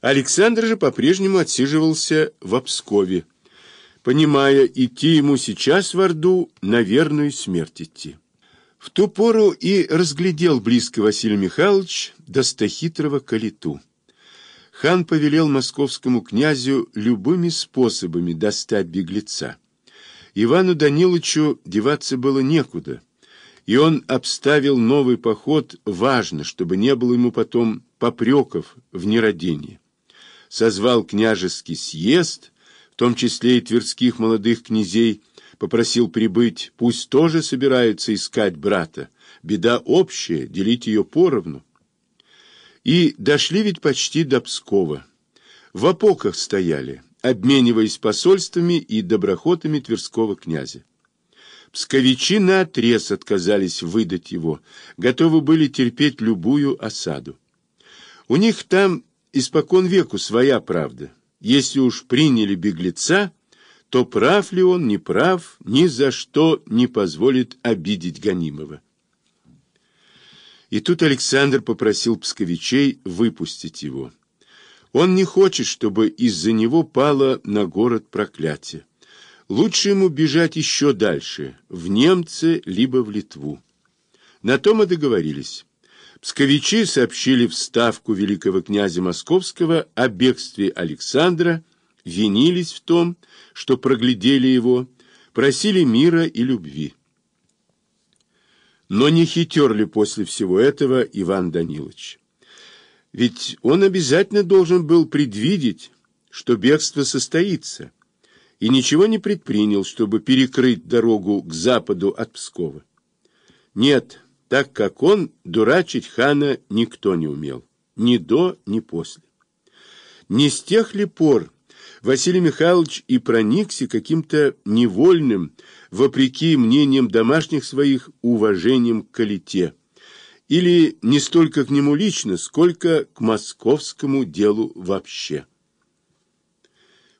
Александр же по-прежнему отсиживался в Обскове, понимая, идти ему сейчас в Орду на верную смерть идти. В ту пору и разглядел близко Василий Михайлович достохитрого калиту. Хан повелел московскому князю любыми способами достать беглеца. Ивану Даниловичу деваться было некуда, и он обставил новый поход важно, чтобы не было ему потом попреков в нерадении. Созвал княжеский съезд, в том числе и тверских молодых князей, попросил прибыть, пусть тоже собираются искать брата. Беда общая, делить ее поровну. И дошли ведь почти до Пскова. В опоках стояли, обмениваясь посольствами и доброхотами Тверского князя. Псковичи наотрез отказались выдать его, готовы были терпеть любую осаду. У них там испокон веку своя правда. Если уж приняли беглеца, то прав ли он, не прав, ни за что не позволит обидеть гонимого. И тут Александр попросил псковичей выпустить его. Он не хочет, чтобы из-за него пало на город проклятие. Лучше ему бежать еще дальше, в немцы, либо в Литву. На том и договорились. Псковичи сообщили в ставку великого князя Московского о бегстве Александра, винились в том, что проглядели его, просили мира и любви. Но не хитер ли после всего этого Иван Данилович? Ведь он обязательно должен был предвидеть, что бегство состоится, и ничего не предпринял, чтобы перекрыть дорогу к западу от Пскова. Нет, так как он, дурачить хана никто не умел, ни до, ни после. Не с тех ли пор, Василий Михайлович и проникся каким-то невольным, вопреки мнениям домашних своих, уважением к Калите. Или не столько к нему лично, сколько к московскому делу вообще.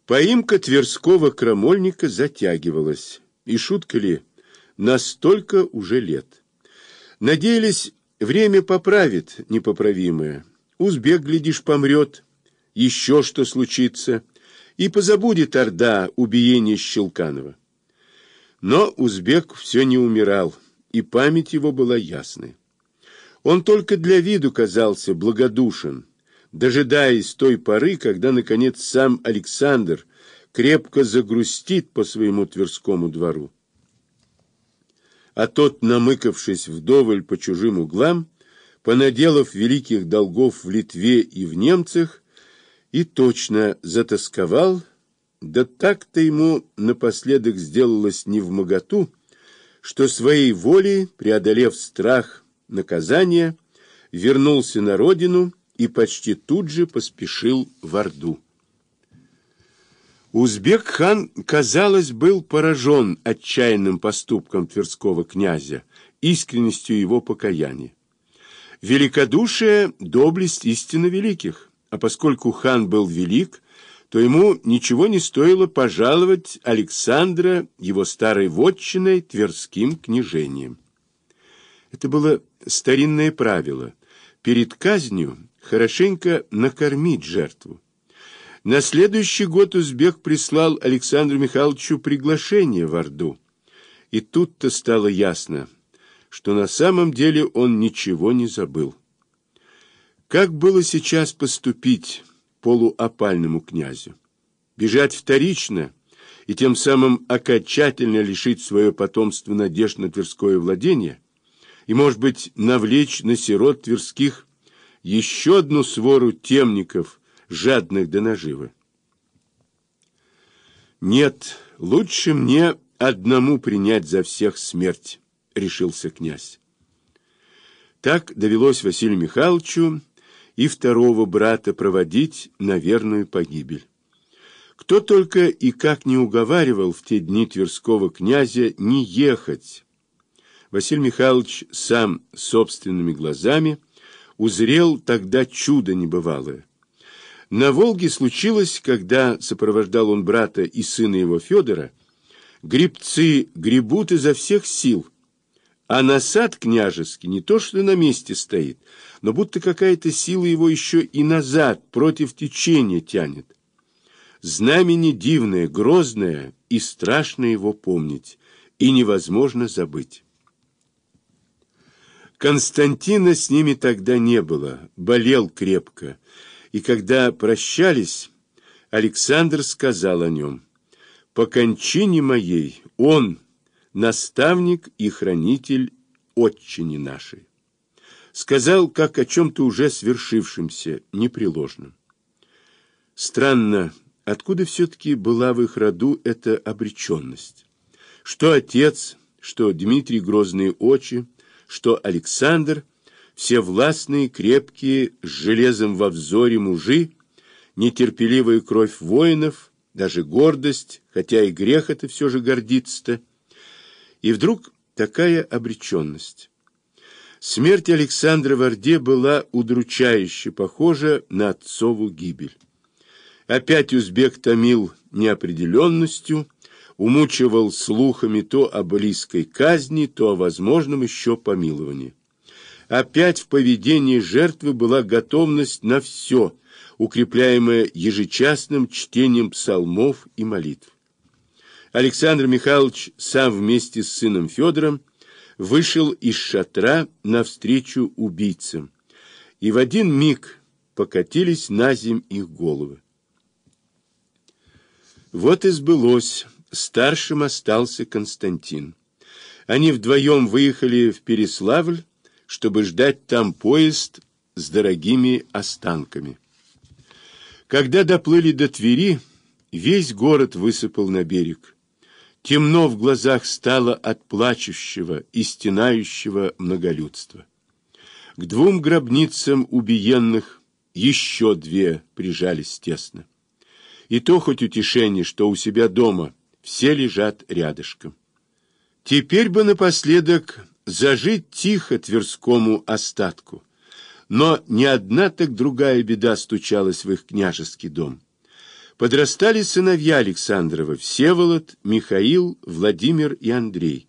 Поимка Тверского крамольника затягивалась. И шутка ли, настолько уже лет. Надеялись, время поправит непоправимое. Узбек, глядишь, помрет, еще что случится – и позабудет Орда убиение Щелканова. Но узбек все не умирал, и память его была ясной. Он только для виду казался благодушен, дожидаясь той поры, когда, наконец, сам Александр крепко загрустит по своему Тверскому двору. А тот, намыкавшись вдоволь по чужим углам, понаделав великих долгов в Литве и в немцах, и точно затасковал, да так-то ему напоследок сделалось не в моготу, что своей волей, преодолев страх наказания, вернулся на родину и почти тут же поспешил в Орду. Узбек-хан, казалось, был поражен отчаянным поступком тверского князя, искренностью его покаяния. Великодушие — доблесть истинно великих. А поскольку хан был велик, то ему ничего не стоило пожаловать Александра его старой вотчиной Тверским княжением. Это было старинное правило. Перед казнью хорошенько накормить жертву. На следующий год узбек прислал Александру Михайловичу приглашение в Орду. И тут-то стало ясно, что на самом деле он ничего не забыл. Как было сейчас поступить полуопальному князю? Бежать вторично и тем самым окончательно лишить свое потомство надежд на Тверское владение? И, может быть, навлечь на сирот Тверских еще одну свору темников, жадных до наживы? Нет, лучше мне одному принять за всех смерть, решился князь. Так довелось Василию Михайловичу и второго брата проводить на верную погибель. Кто только и как не уговаривал в те дни Тверского князя не ехать. Василий Михайлович сам собственными глазами узрел тогда чудо небывалое. На Волге случилось, когда сопровождал он брата и сына его Федора, грибцы гребут изо всех сил, А насад княжеский не то что на месте стоит, но будто какая-то сила его еще и назад, против течения тянет. Знамени дивное, грозное, и страшно его помнить, и невозможно забыть. Константина с ними тогда не было, болел крепко, и когда прощались, Александр сказал о нем, «По кончине моей он, наставник и хранитель отчини нашей». Сказал, как о чем-то уже свершившемся, непреложном. Странно, откуда все-таки была в их роду эта обреченность? Что отец, что Дмитрий Грозные очи, что Александр, все властные, крепкие, с железом во взоре мужи, нетерпеливая кровь воинов, даже гордость, хотя и грех это все же гордиться-то. И вдруг такая обреченность. Смерть Александра в Орде была удручающе похожа на отцову гибель. Опять узбек томил неопределенностью, умучивал слухами то о близкой казни, то о возможном еще помиловании. Опять в поведении жертвы была готовность на все, укрепляемая ежечасным чтением псалмов и молитв. Александр Михайлович сам вместе с сыном Федором вышел из шатра навстречу убийцам, и в один миг покатились на земь их головы. Вот и сбылось, старшим остался Константин. Они вдвоем выехали в Переславль, чтобы ждать там поезд с дорогими останками. Когда доплыли до Твери, весь город высыпал на берег. Темно в глазах стало от плачущего и стенающего многолюдства. К двум гробницам убиенных еще две прижались тесно. И то хоть утешение, что у себя дома все лежат рядышком. Теперь бы напоследок зажить тихо Тверскому остатку. Но ни одна, так другая беда стучалась в их княжеский дом. Подрастали сыновья Александрова Всеволод, Михаил, Владимир и Андрей.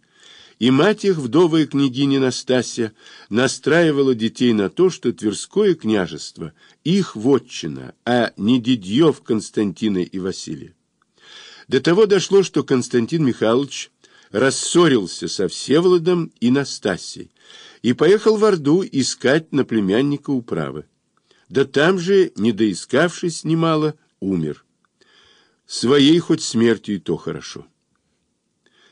И мать их, вдовая княгиня Настасья, настраивала детей на то, что Тверское княжество – их вотчина, а не Дидьев Константина и Василия. До того дошло, что Константин Михайлович рассорился со Всеволодом и Настасьей и поехал в Орду искать на племянника управы. Да там же, не доискавшись немало, умер. Своей хоть смертью и то хорошо.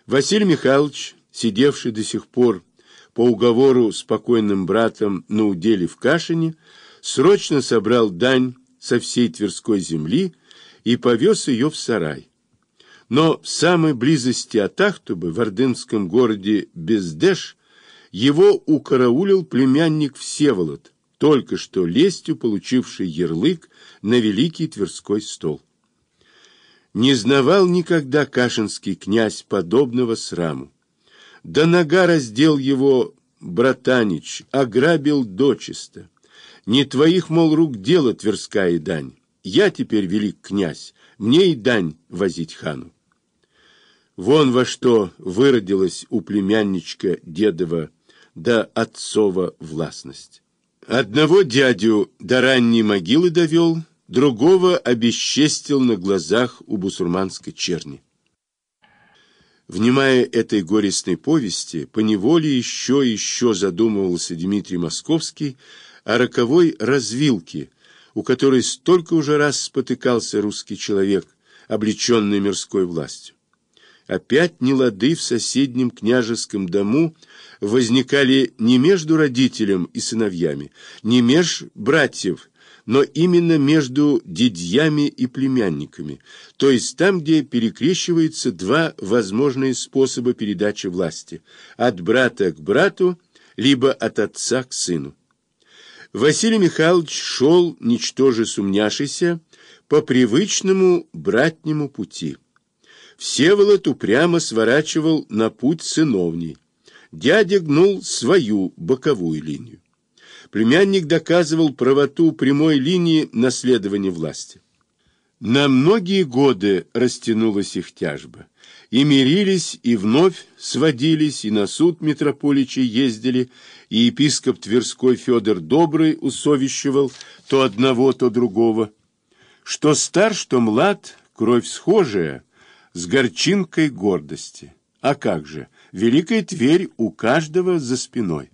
Василий Михайлович, сидевший до сих пор по уговору с покойным братом на уделе в Кашине, срочно собрал дань со всей Тверской земли и повез ее в сарай. Но в самой близости от Ахтубы, в ордынском городе Бездеш, его укараулил племянник Всеволод, только что лестью получивший ярлык на Великий Тверской стол. Не знавал никогда Кашинский князь подобного сраму. Да нога раздел его братанич, ограбил дочисто. Не твоих, мол, рук дело Тверская дань. Я теперь велик князь, мне и дань возить хану. Вон во что выродилась у племянничка дедова да отцова властность. Одного дядю до ранней могилы довел, другого обесчестил на глазах у бусурманской черни. Внимая этой горестной повести, поневоле еще и еще задумывался Дмитрий Московский о роковой развилке, у которой столько уже раз спотыкался русский человек, облеченный мирской властью. Опять нелады в соседнем княжеском дому возникали не между родителем и сыновьями, не меж братьев, но именно между дядьями и племянниками, то есть там, где перекрещиваются два возможные способа передачи власти – от брата к брату, либо от отца к сыну. Василий Михайлович шел, ничтоже сумняшися, по привычному братнему пути. Всеволод упрямо сворачивал на путь сыновней. Дядя гнул свою боковую линию. Племянник доказывал правоту прямой линии наследования власти. На многие годы растянулась их тяжба. И мирились, и вновь сводились, и на суд митрополичей ездили, и епископ Тверской Федор Добрый усовещивал то одного, то другого. Что стар, что млад, кровь схожая, с горчинкой гордости. А как же, Великая Тверь у каждого за спиной.